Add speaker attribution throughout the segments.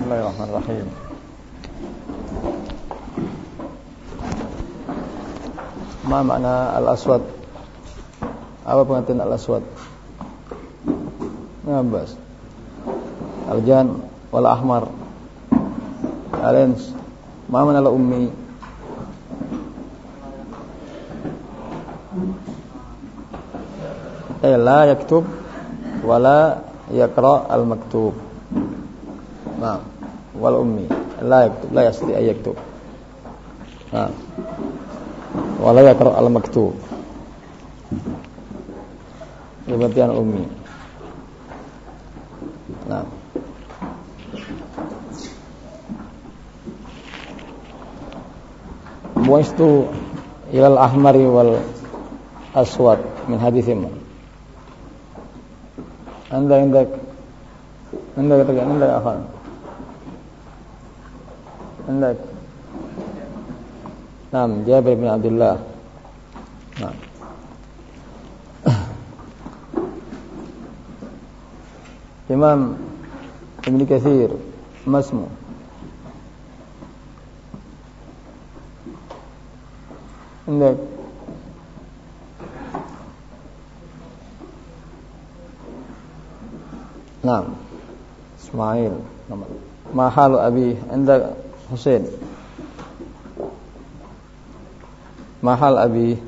Speaker 1: Bismillahirrahmanirrahim. Ma makna al-aswad? Apa pengertian al-aswad? Ngabas. Al-jan wal ahmar. Alens. Ma makna al-ummi? Eh la yaktub wala yaqra al-maktub. Nah, wal ummi la yaktub la yasti ay yaktub. Nah. Wala yaqra al-maktub. Demikian ummi. Nah. Buistu ilal ahmari wal aswad min hadithim. Anda indak Anda katakan Anda akan عندك نعم جابر بن عبد الله نعم إمام ابن كثير ما اسمه عندك نعم اسماعيل ما حال أبيه عندك Husain. Mahal Abi.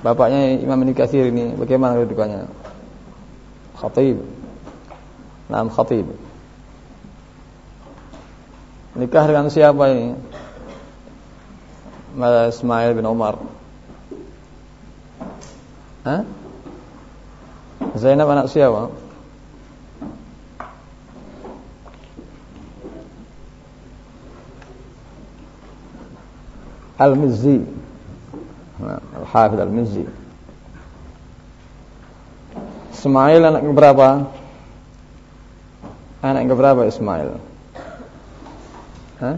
Speaker 1: Bapaknya Imam Ibn Kathir ini Bagaimana kedudukannya? Khatib. Nam Khatib. Nikah dengan siapa ini? Ismail bin Umar Hah? Zainab anak siapa? Al-Mizzi Al-Hafidh Al-Mizzi Ismail anak berapa? Anak berapa Ismail? Hah?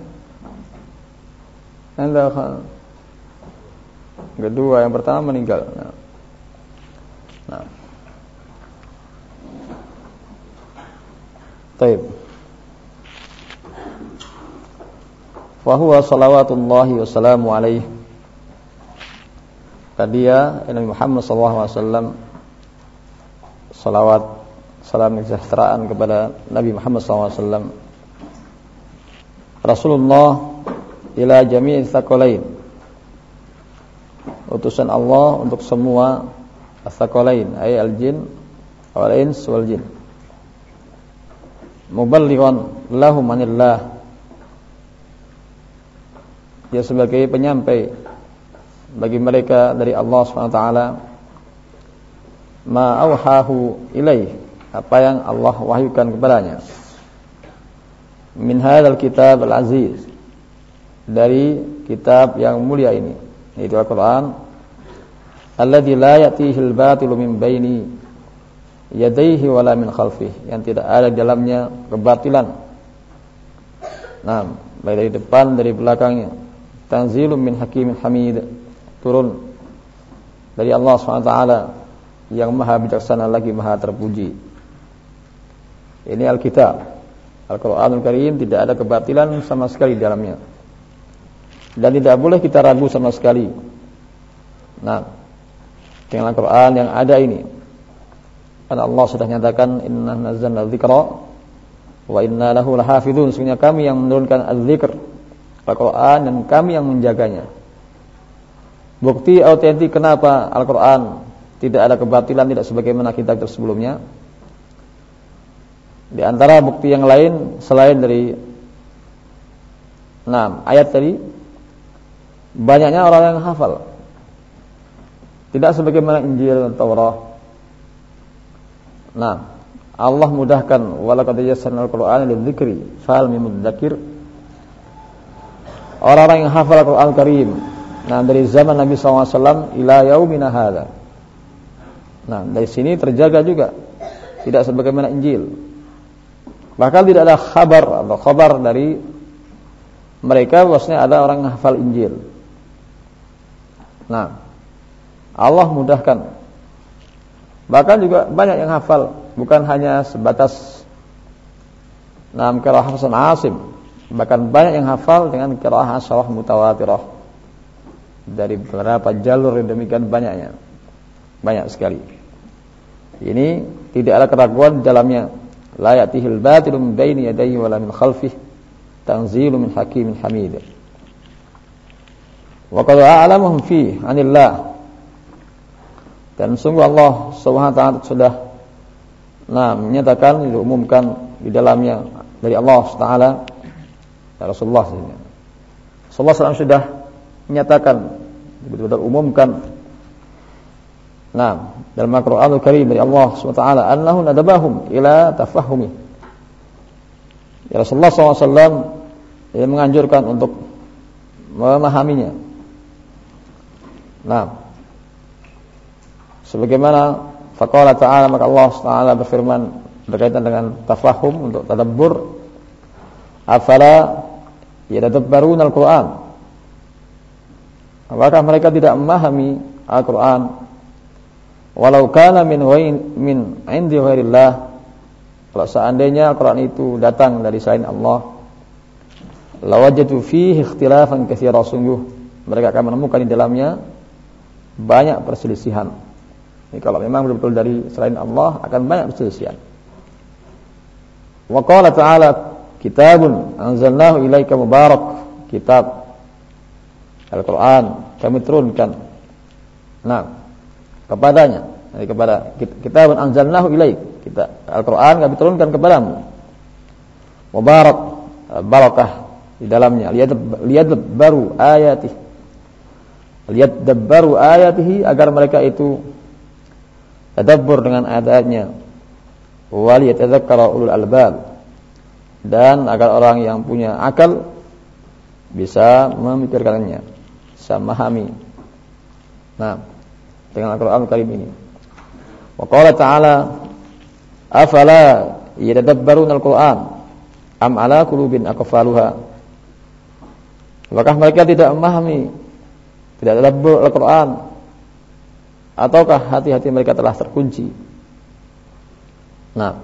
Speaker 1: Anda Kedua, yang pertama meninggal Nah, nah. Taib Fahuwa salawatullahi wassalamu alaih. Dia Nabi Muhammad SAW Salawat Salam kesejahteraan kepada Nabi Muhammad SAW Rasulullah Ila jami'i thakolain Utusan Allah untuk semua Thakolain Ay al-jin Wal-ins wal-jin Muballighan lahum anillah dia sebagai penyampai bagi mereka dari Allah SWT ma auhahu ilaih apa yang Allah wahyukan kepadanya. Min hadzal kitab al-aziz dari kitab yang mulia ini yaitu Al-Qur'an. Alladzi la ya'tihi al-batilu min baini yadayhi wala min khalfihi yang tidak ada di dalamnya kebatilan. Nah baik dari depan dari belakangnya tanzilun min hakimin hamid. Turun dari Allah SWT yang maha bijaksana lagi maha terpuji. Ini Alkitab. Al-Quranul Karim tidak ada kebatilan sama sekali di dalamnya. Dan tidak boleh kita ragu sama sekali. Nah dengan Al-Quran yang ada ini karena Allah sudah nyatakan inna nazzalna dzikra wa inna lahu lahafidun sesungguhnya kami yang menurunkan az-zikr Al-Quran dan kami yang menjaganya. Bukti autentik kenapa Al-Quran tidak ada kebatilan tidak sebagaimana kitab sebelumnya. Di antara bukti yang lain selain dari enam ayat tadi banyaknya orang yang hafal. Tidak sebagaimana Injil dan Taurat. Nah, Allah mudahkan walaqad yassarna al-Qur'ana lidzikri fal mudzakir Orang-orang yang hafal Al-Quran Karim. Nah dari zaman Nabi SAW Ila yaumina hadha Nah dari sini terjaga juga. Tidak sebagaimana Injil. Bahkan tidak ada kabar Atau kabar dari Mereka bahwasanya ada orang yang hafal Injil. Nah Allah mudahkan. Bahkan juga banyak yang hafal. Bukan hanya sebatas Nam qiraah Hasan Asim. Bahkan banyak yang hafal dengan qiraah asyarah mutawatirah. Dari beberapa jalur yang demikian banyaknya. Banyak sekali. Ini tidak ada keraguan dalamnya. La ya'tihil batilu min baini yadayhi wala min khalfih. Tanzilu min hakimin hamid. Wa qad a'lamuhum fi 'anillah. Dan sungguh Allah Subhanahu wa taala sudah nah menyatakan diumumkan di dalamnya dari Allah Taala ya Rasulullah Rasulullah SAW sudah menyatakan betul-betul umumkan. Nah dalam Al-Qur'anul Karim dari Allah SWT annahu nadabahum ila tafahumi. Ya Rasulullah SAW yang menganjurkan untuk memahaminya. Nah sebagaimana faqala ta'ala maka Allah Taala berfirman berkaitan dengan tafahum untuk tadabbur afala yatadabbarun al-Qur'an. Apakah mereka tidak memahami Al-Qur'an? Walau kana min min indi ghairillah. Kalau seandainya Al-Qur'an itu datang dari selain Allah lawajatu fihi ikhtilafan katsira sungguh mereka akan menemukan di dalamnya banyak perselisihan. Ini kalau memang betul-betul dari selain Allah akan banyak perselisihan. Wa qala ta'ala kitabun anzalnahu ilaika mubarak. Kitab. Al-Qur'an. Kami turunkan. Nah kepadanya. Dari kepada kitabun anzalnahu ilaik. Kita Al-Qur'an kami turunkan kepadamu. Mubarak. Barakah di dalamnya. Lihat lihat baru ayatih. Lihat baru ayatihi agar mereka itu tadabbur dengan ayat-ayatnya. Wal yatadzakkara ulul albab dan agar orang yang punya akal bisa memikirkannya, bisa memahami. Nah, dengan Al-Qur'an Karim ini. Wa qala ta'ala afala yatadabbaruna al-Qur'an am ala qulubin aqfaluha Apakah mereka tidak memahami tidak tadabbur Al-Qur'an ataukah hati-hati mereka telah terkunci Nah,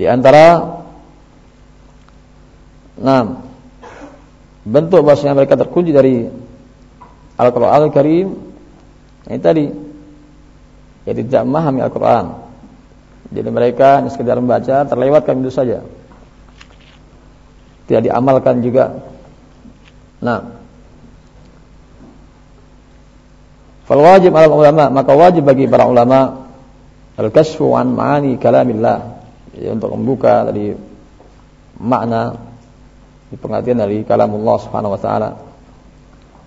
Speaker 1: di antara Nah, bentuk bahasanya mereka terkunci dari Al-Quran Al-Karim ini tadi ya tidak memahami Al-Quran. Jadi mereka hanya sekedar membaca terlewatkan itu saja. Tidak diamalkan juga. Nah fal wajib al ulama maka wajib bagi para ulama al-kasfu an ma'ani kalamillah ya, untuk membuka dari makna di pengertian dari kalamullah subhanahu wa taala.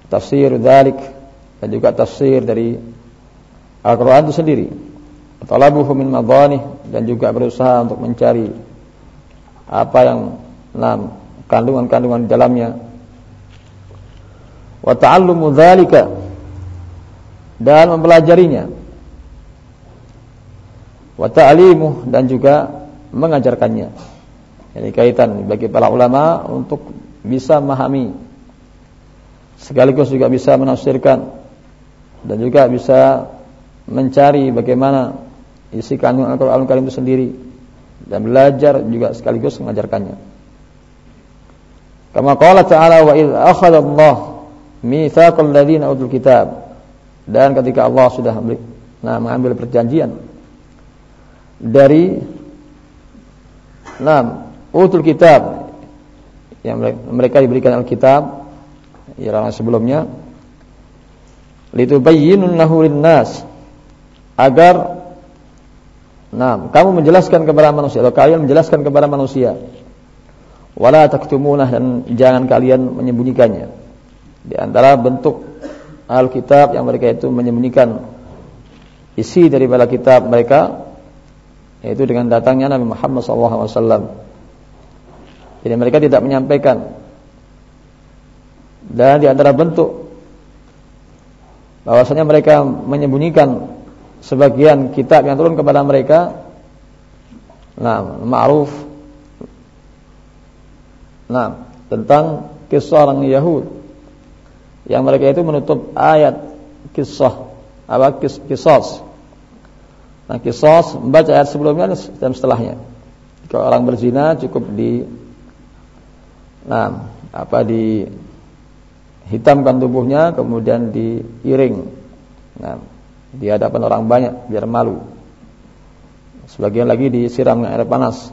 Speaker 1: Tafsir dzalik dan juga tafsir dari Al-Qur'an itu sendiri. Talabuhu min madani dan juga berusaha untuk mencari apa yang enam kandungan-kandungan di dalamnya. Wa ta'allumu dzalika dan mempelajarinya. Wa ta'limuh dan juga mengajarkannya. Ini kaitan bagi para ulama untuk bisa memahami sekaligus juga bisa menafsirkan dan juga bisa mencari bagaimana isi kandungan Al-Qur'an Karim itu sendiri dan belajar juga sekaligus mengajarkannya. Kama qala ta'ala wa idz akhadha Allah mitsaqal ladzina utul kitab dan ketika Allah sudah nah, mengambil perjanjian dari enam utul kitab. Yang mereka diberikan Alkitab ya sebelumnya. Litubayyinun lahu linnas. Agar nah kamu menjelaskan kepada manusia atau kalian menjelaskan kepada manusia. Wala taktumunah dan jangan kalian menyembunyikannya. Di antara bentuk Alkitab yang mereka itu menyembunyikan isi daripada kitab mereka yaitu dengan datangnya Nabi Muhammad SAW. Jadi mereka tidak menyampaikan dan di antara bentuk bahwasanya mereka menyembunyikan sebagian kitab yang turun kepada mereka nah ma'ruf nah tentang kisah orang Yahud yang mereka itu menutup ayat kisah apa kis, kisos Nah, kisos membaca ayat sebelumnya dan setelahnya. Jika orang berzina cukup di nah, apa di hitamkan tubuhnya kemudian diiring nah, di hadapan orang banyak biar malu. Sebagian lagi disiram dengan air panas.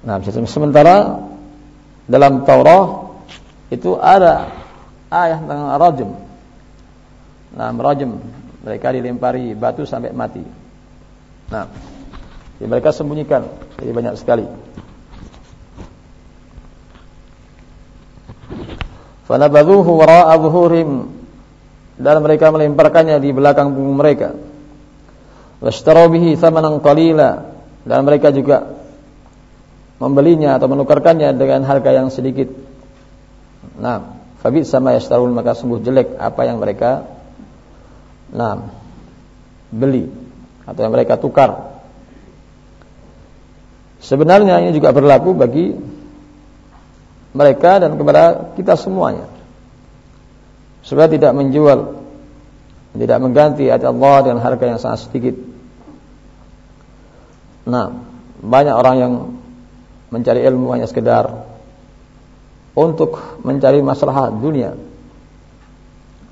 Speaker 1: Nah, sementara dalam Taurat itu ada ayat tentang rajm. Nah, rajm mereka dilempari batu sampai mati. Nah, ya mereka sembunyikan jadi banyak sekali. Fanabadhuhu wara'a zuhurim dan mereka melemparkannya di belakang punggung mereka. Washtaraw bihi thamanan qalila dan mereka juga membelinya atau menukarkannya dengan harga yang sedikit. Nah, fabi sama yashtarun maka sungguh jelek apa yang mereka nah beli atau yang mereka tukar. Sebenarnya ini juga berlaku bagi mereka dan kepada kita semuanya. Supaya tidak menjual, tidak mengganti ayat Allah dengan harga yang sangat sedikit. Nah, banyak orang yang mencari ilmu hanya sekedar untuk mencari masalah dunia.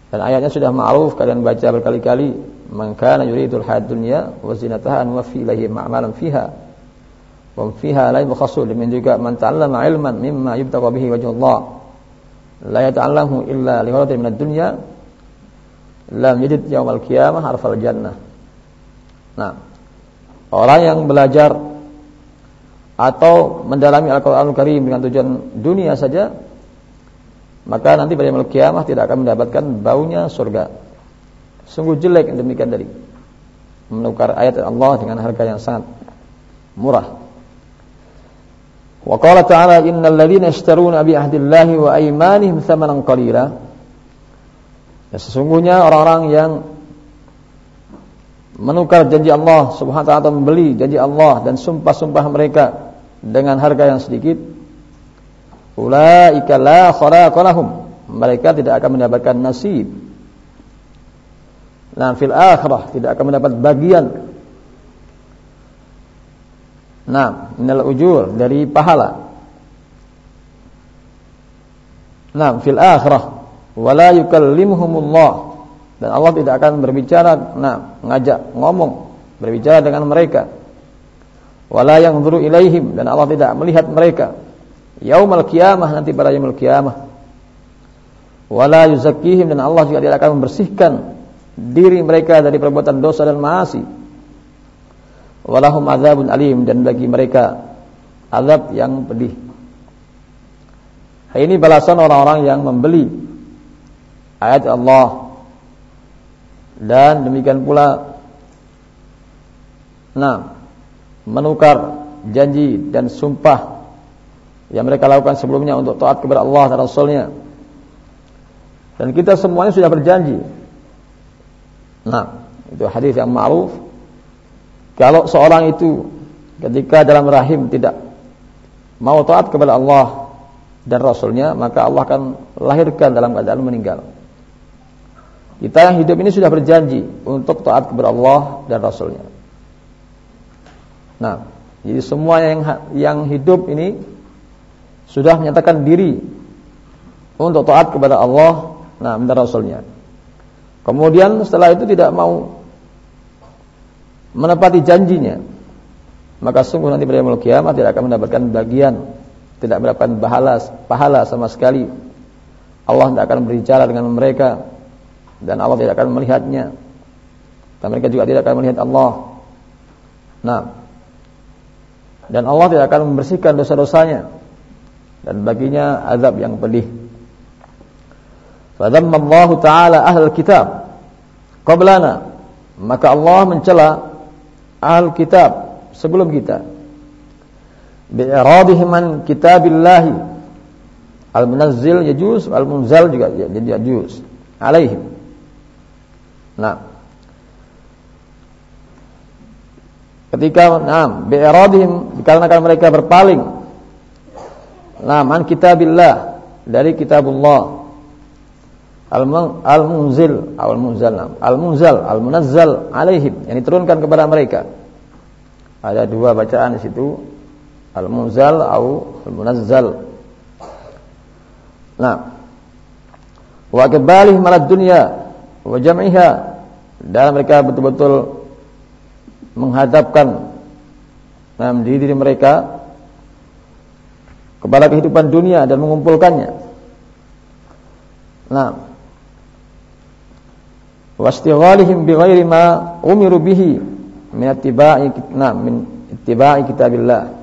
Speaker 1: Dan ayatnya sudah ma'ruf kalian baca berkali-kali, "Man kana yuridul hayat dunya wa zinataha nuwaffi ilaihim a'malan fiha." wa fiha la yubkhasu demikian juga man ta'allama ilman mimma yubtagha bihi wajhullah la yata'allamu illa li gharatin minad dunya lam yajid yaumal qiyamah arfal jannah nah orang yang belajar atau mendalami Al-Qur'anul Karim dengan tujuan dunia saja maka nanti pada yaumul kiamah tidak akan mendapatkan baunya surga. Sungguh jelek yang demikian dari menukar ayat Allah dengan harga yang sangat murah. Wa qala ta'ala innal ladzina yashtaruna bi ahdillahi wa aymanihim thamanan qalila. Ya, sesungguhnya orang-orang yang menukar janji Allah Subhanahu wa taala membeli janji Allah dan sumpah-sumpah mereka dengan harga yang sedikit ulaika la khalaqa lahum mereka tidak akan mendapatkan nasib nah fil akhirah tidak akan mendapat bagian Nah, minal ujur dari pahala. Nah, fil akhirah wala yukallimuhumullah dan Allah tidak akan berbicara, nah, ngajak ngomong, berbicara dengan mereka. Wala yanzuru ilaihim dan Allah tidak melihat mereka. Yaumal qiyamah nanti pada yaumul qiyamah. Wala yuzakkihim dan Allah juga tidak akan membersihkan diri mereka dari perbuatan dosa dan maasi walahum azabun alim dan bagi mereka azab yang pedih. Ini balasan orang-orang yang membeli ayat Allah dan demikian pula nah menukar janji dan sumpah yang mereka lakukan sebelumnya untuk taat kepada Allah dan Rasulnya dan kita semuanya sudah berjanji nah itu hadis yang ma'ruf kalau seorang itu ketika dalam rahim tidak mau taat kepada Allah dan Rasulnya, maka Allah akan lahirkan dalam keadaan meninggal. Kita yang hidup ini sudah berjanji untuk taat kepada Allah dan Rasulnya. Nah, jadi semua yang yang hidup ini sudah menyatakan diri untuk taat kepada Allah nah, dan Rasulnya. Kemudian setelah itu tidak mau menepati janjinya maka sungguh nanti pada yaumul kiamat tidak akan mendapatkan bagian tidak mendapatkan pahala pahala sama sekali. Allah tidak akan berbicara dengan mereka dan Allah tidak akan melihatnya. Dan mereka juga tidak akan melihat Allah. Nah dan Allah tidak akan membersihkan dosa-dosanya dan baginya azab yang pedih. Fadhamma Allah Ta'ala ahlul kitab. Qablana. Maka Allah mencela al kitab sebelum kita. Bi'radihim an kitabillahi. Al munazzil yajuz al munzal juga jadi yajuz. Alaihim. Nah. Ketika nah bi'radihim dikarenakan mereka berpaling nah an kitabillah. Dari kitabullah. Al-munzil. Al munzal al munzal al munazzal alaihim. Yang diturunkan kepada mereka. Ada dua bacaan di situ, al-munzal atau al-munazzal. Nah, wa kebalih malad dunya wa jam'iha. Dan mereka betul-betul menghadapkan nah, diri mereka kepada kehidupan dunia dan mengumpulkannya. Nah, wastighalihim bighairi ma umiru bihi min ittiba'i nah, min ittiba'i kitabillah.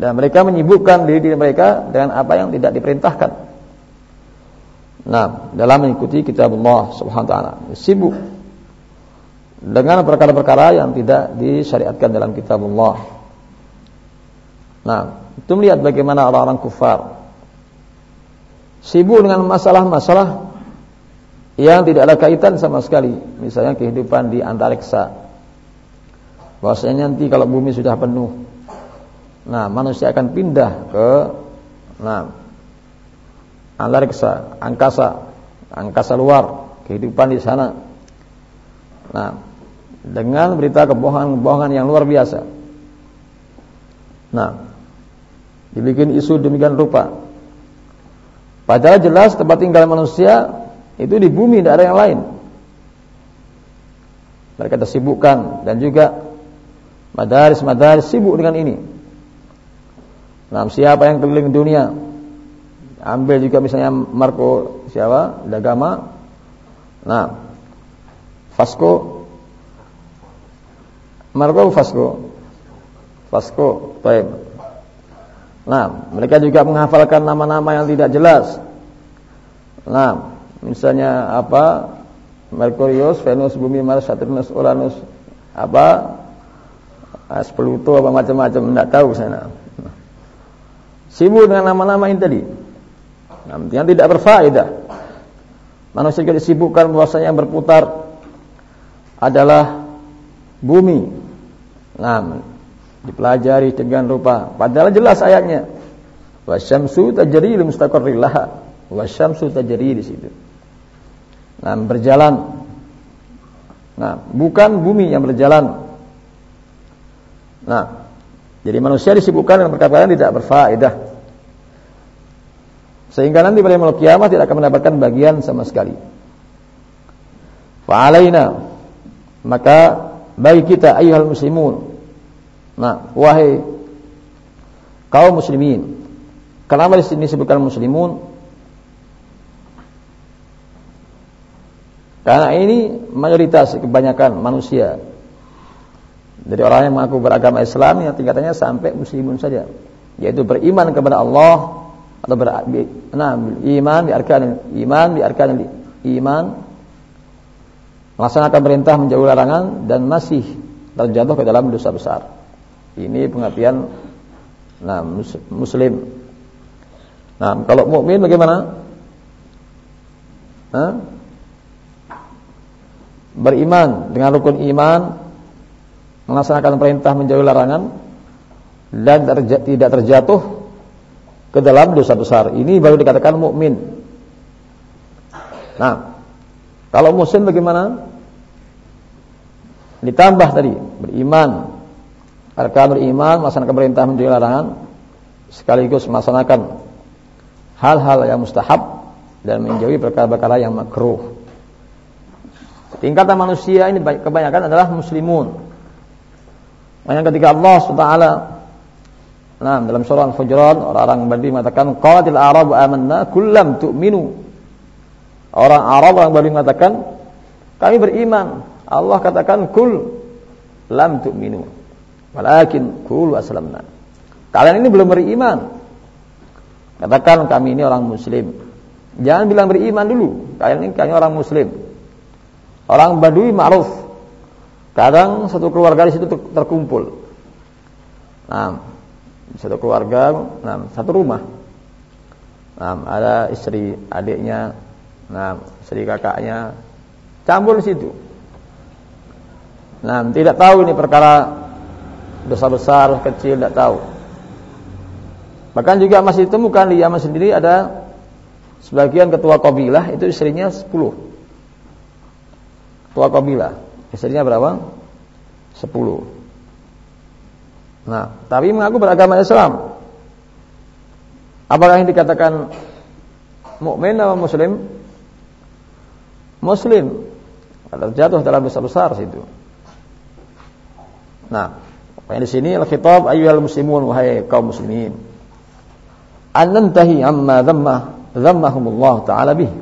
Speaker 1: Dan mereka menyibukkan diri, diri mereka dengan apa yang tidak diperintahkan. Nah, dalam mengikuti kitab Allah Subhanahu wa taala. Sibuk dengan perkara-perkara yang tidak disyariatkan dalam kitab Allah. Nah, itu melihat bagaimana orang-orang kufar sibuk dengan masalah-masalah yang tidak ada kaitan sama sekali. Misalnya kehidupan di antariksa. Bahwasanya nanti kalau bumi sudah penuh, nah manusia akan pindah ke nah antariksa, angkasa, angkasa luar, kehidupan di sana. Nah, dengan berita kebohongan-kebohongan yang luar biasa. Nah, dibikin isu demikian rupa. Padahal jelas tempat tinggal manusia itu di bumi tidak ada yang lain. Mereka tersibukkan dan juga madaris-madaris sibuk dengan ini. Nah, siapa yang keliling dunia? Ambil juga misalnya Marco siapa? Dagama. Nah, Vasco Margo Fasco Fasco Baik Nah mereka juga menghafalkan nama-nama yang tidak jelas. Nah Misalnya apa? Merkurius, Venus, Bumi, Mars, Saturnus, Uranus Apa? As Pluto apa macam-macam. Tidak tahu sana Sibuk dengan nama-nama ini tadi. Nah, Yang tidak berfaedah. Manusia juga disibukkan bahwasanya yang berputar adalah bumi. Nah, dipelajari dengan rupa. Padahal jelas ayatnya. Wasyamsu tajri li mustaqarrir laha. Wasyamsu tajri di situ. Nah, berjalan. Nah, bukan bumi yang berjalan. Nah, jadi manusia disibukkan dengan perkara yang tidak berfaedah. Sehingga nanti pada malam kiamat tidak akan mendapatkan bagian sama sekali. Fa'alaina maka bagi kita ayuhal muslimun. Nah, wahai kaum muslimin. Kenapa di sini disebutkan muslimun? Karena ini mayoritas kebanyakan manusia dari orang yang mengaku beragama Islam yang tingkatannya sampai muslimun saja, yaitu beriman kepada Allah atau ber, nah, iman di arkan iman di arkan iman melaksanakan perintah menjauhi larangan dan masih terjatuh ke dalam dosa besar. Ini pengertian nah muslim. Nah, kalau mukmin bagaimana? Hah? Beriman dengan rukun iman, melaksanakan perintah menjauhi larangan dan tidak terjatuh ke dalam dosa besar. Ini baru dikatakan mukmin. Nah, kalau muslim bagaimana? Ditambah tadi beriman, arkanul iman, melaksanakan perintah menjadi larangan, sekaligus melaksanakan hal-hal yang mustahab dan menjauhi perkara-perkara yang makruh. Tingkatan manusia ini kebanyakan adalah muslimun. Yang ketika Allah SWT Nah, dalam surah Al-Hujurat orang-orang Badui mengatakan qalatil a'rabu amanna kullam tu'minu. Orang Arab orang Badui mengatakan kami beriman. Allah katakan kul lam tu'minu. Walakin kul aslamna. Kalian ini belum beriman. Katakan kami ini orang muslim. Jangan bilang beriman dulu. Kalian ini kalian orang muslim. Orang Badui ma'ruf. Kadang satu keluarga di situ terkumpul. Nah, satu keluarga, nah, satu rumah. Nah, ada istri adiknya, nah, istri kakaknya, campur di situ. Nah, tidak tahu ini perkara dosa besar, kecil, tidak tahu. Bahkan juga masih ditemukan di Yaman sendiri ada sebagian ketua kabilah itu istrinya 10. Ketua kabilah, istrinya berapa? 10. Nah, tapi mengaku beragama Islam. Apakah yang dikatakan mukmin atau muslim? Muslim. Kalau jatuh dalam dosa besar situ. Nah, di sini al-khitab ayyuhal muslimun wahai kaum muslimin. An nantahi amma dhamma dhammahumullah taala bih.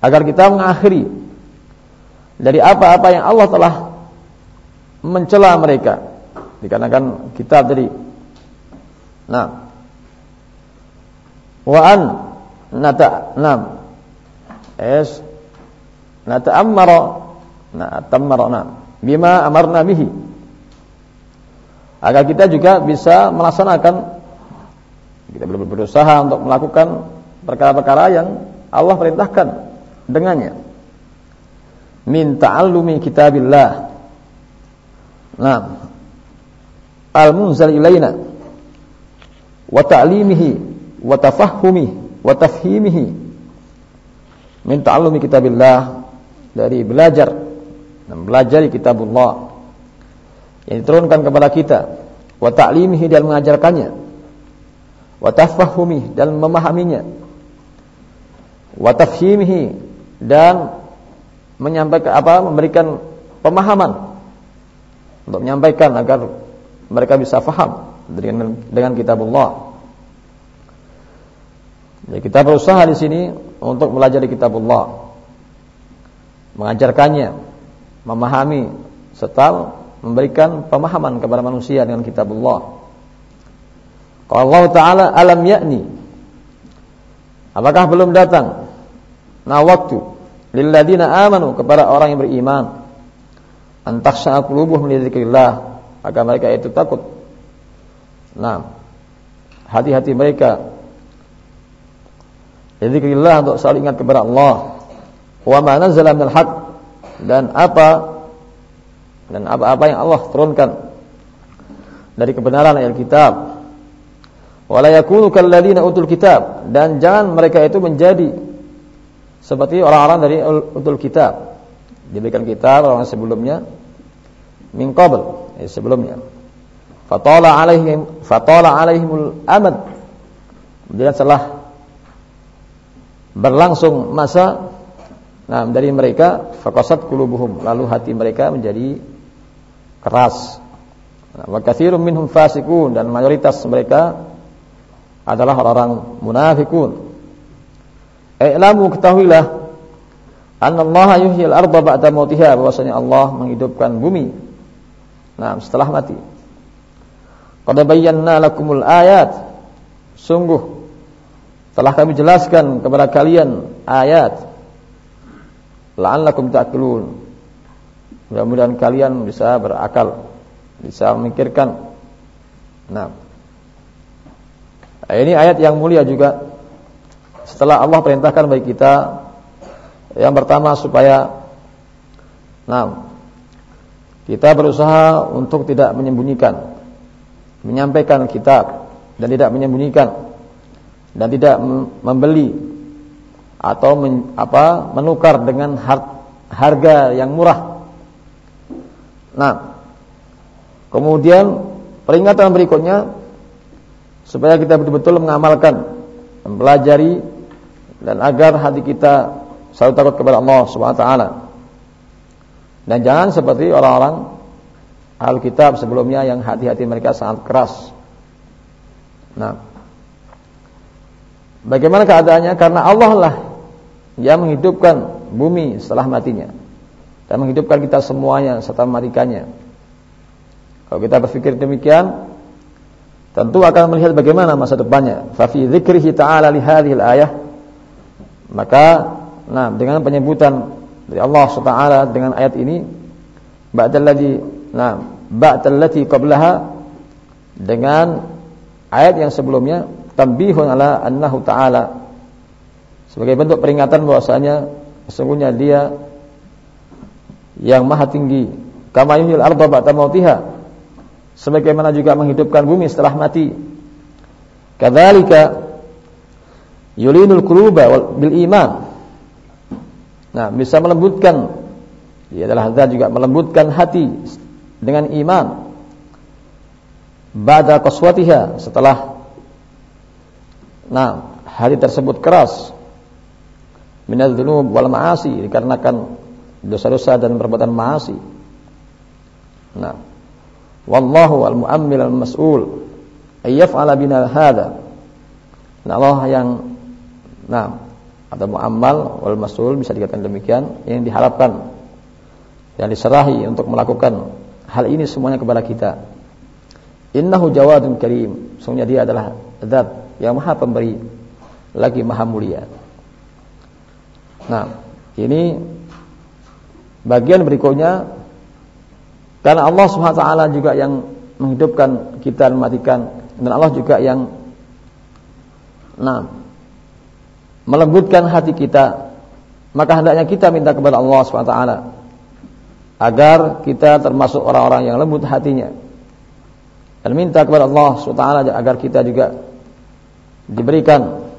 Speaker 1: Agar kita mengakhiri dari apa-apa yang Allah telah mencela mereka dikarenakan kitab tadi. Nah, wa an nata nam es nata amara na tammara nam bima amarna bihi agar kita juga bisa melaksanakan kita berusaha untuk melakukan perkara-perkara yang Allah perintahkan dengannya. Min ta'allumi kitabillah. Nah al-munzal ilaina. Wa ta'limihi wa tafahhumihi wa tafhimihi. Min ta'allumi kitabillah. Dari belajar. Dan belajar kitabullah yang diturunkan kepada kita wa ta'limihi dan mengajarkannya wa tafahhumihi dan memahaminya wa tafhimihi dan menyampaikan apa memberikan pemahaman untuk menyampaikan agar mereka bisa faham dengan dengan kitab Allah. Jadi kita berusaha di sini untuk belajar di kitab Allah. Mengajarkannya, memahami serta memberikan pemahaman kepada manusia dengan kitab Allah. Kalau Allah Ta'ala alam yakni Apakah belum datang Nah waktu Lilladina amanu kepada orang yang beriman Antaksha qulubuhum li agar mereka itu takut. Nah, hati-hati mereka Zikrillah untuk selalu ingat kepada Allah. Wa ma nazzala minal haq dan apa dan apa-apa yang Allah turunkan dari kebenaran ayat kitab. Wala yakunu kalladzina utul kitab dan jangan mereka itu menjadi seperti orang-orang dari utul kitab. Diberikan kitab orang sebelumnya min qabl eh, sebelumnya. Fatala alaihim fatala alaihimul amad. Kemudian setelah berlangsung masa nah dari mereka faqasat qulubuhum lalu hati mereka menjadi keras. Wa katsirun minhum fasikun dan mayoritas mereka adalah orang-orang munafikun. I'lamu ketahuilah anna Allah yuhyil arda ba'da mautiha bahwasanya Allah menghidupkan bumi Nah, setelah mati. Qad bayyana lakumul ayat. Sungguh telah kami jelaskan kepada kalian ayat. La'allakum ta'qilun. Mudah-mudahan kalian bisa berakal, bisa memikirkan. Nah, ini ayat yang mulia juga. Setelah Allah perintahkan bagi kita yang pertama supaya nah kita berusaha untuk tidak menyembunyikan, menyampaikan kitab dan tidak menyembunyikan dan tidak membeli atau men, apa menukar dengan harga yang murah. Nah, kemudian peringatan berikutnya supaya kita betul-betul mengamalkan, mempelajari dan agar hati kita selalu takut kepada Allah Subhanahu wa taala. Dan jangan seperti orang-orang Alkitab sebelumnya yang hati-hati mereka sangat keras. Nah, bagaimana keadaannya? Karena Allah lah yang menghidupkan bumi setelah matinya dan menghidupkan kita semuanya setelah mematikannya. Kalau kita berpikir demikian, tentu akan melihat bagaimana masa depannya. Fa fi dzikrihi ta'ala li hadhihi ayah maka nah dengan penyebutan dari Allah SWT dengan ayat ini ba'dalladzi nah ba'dallati qablaha dengan ayat yang sebelumnya tambihun ala annahu ta'ala sebagai bentuk peringatan bahwasanya sesungguhnya dia yang maha tinggi. Kama yuhyil arda ba'da mautiha sebagaimana juga menghidupkan bumi setelah mati. Kadzalika yulinul quluba bil iman. Nah, bisa melembutkan. Dia adalah zat juga melembutkan hati dengan iman. ba'da qaswatiha setelah nah hati tersebut keras. Minadz dzunub wal ma'asi dikarenakan dosa-dosa dan perbuatan maasi nah wallahu al muammil al mas'ul ayyaf'ala bina hadza nah Allah yang nah atau muammal wal mas'ul bisa dikatakan demikian yang diharapkan yang diserahi untuk melakukan hal ini semuanya kepada kita Innahu jawadun karim. Sungguhnya dia adalah zat yang maha pemberi lagi maha mulia. Nah, ini bagian berikutnya karena Allah taala juga yang menghidupkan kita dan mematikan dan Allah juga yang nah melembutkan hati kita maka hendaknya kita minta kepada Allah taala agar kita termasuk orang-orang yang lembut hatinya. Dan minta kepada Allah SWT agar kita juga diberikan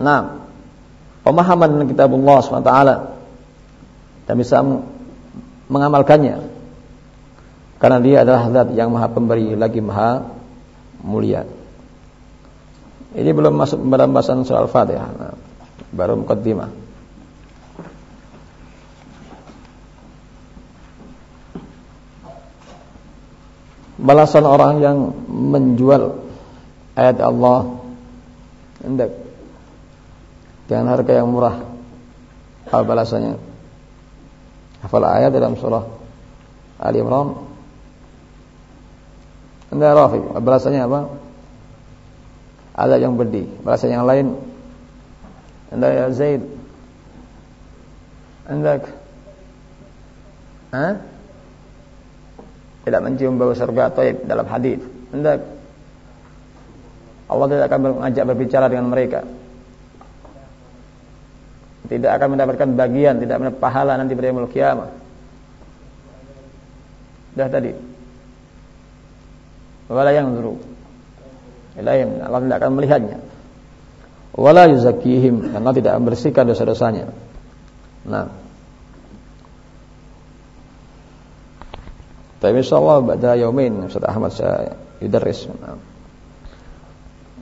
Speaker 1: nah pemahaman kitab Allah SWT dan bisa mengamalkannya. Karena dia adalah zat yang maha pemberi lagi maha mulia. Ini belum masuk pembahasan surah Al-Fatihah. Nah, baru mukaddimah. Balasan orang yang menjual ayat Allah hendak dengan harga yang murah. Apa balasannya hafal ayat dalam surah Ali Imran Anda Rafi balasannya apa ada yang bedi balasan yang lain Anda ya Zaid Anda Hah? tidak mencium bau surga atau dalam hadis. Hendak Allah tidak akan mengajak berbicara dengan mereka. Tidak akan mendapatkan bagian, tidak mendapat pahala nanti pada yaumul kiamah. Dah tadi. Wala yang zuru. Ilaihim, Allah tidak akan melihatnya. Wala yuzakihim, Allah tidak membersihkan dosa-dosanya. Nah, Tapi insyaallah pada yaumin Ustaz Ahmad saya yudarris.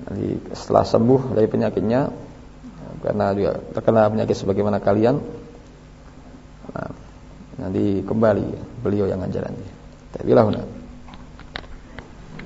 Speaker 1: Nanti setelah sembuh dari penyakitnya karena juga. Terkena penyakit sebagaimana kalian. Nah, nanti kembali beliau yang nanti. Tapi lah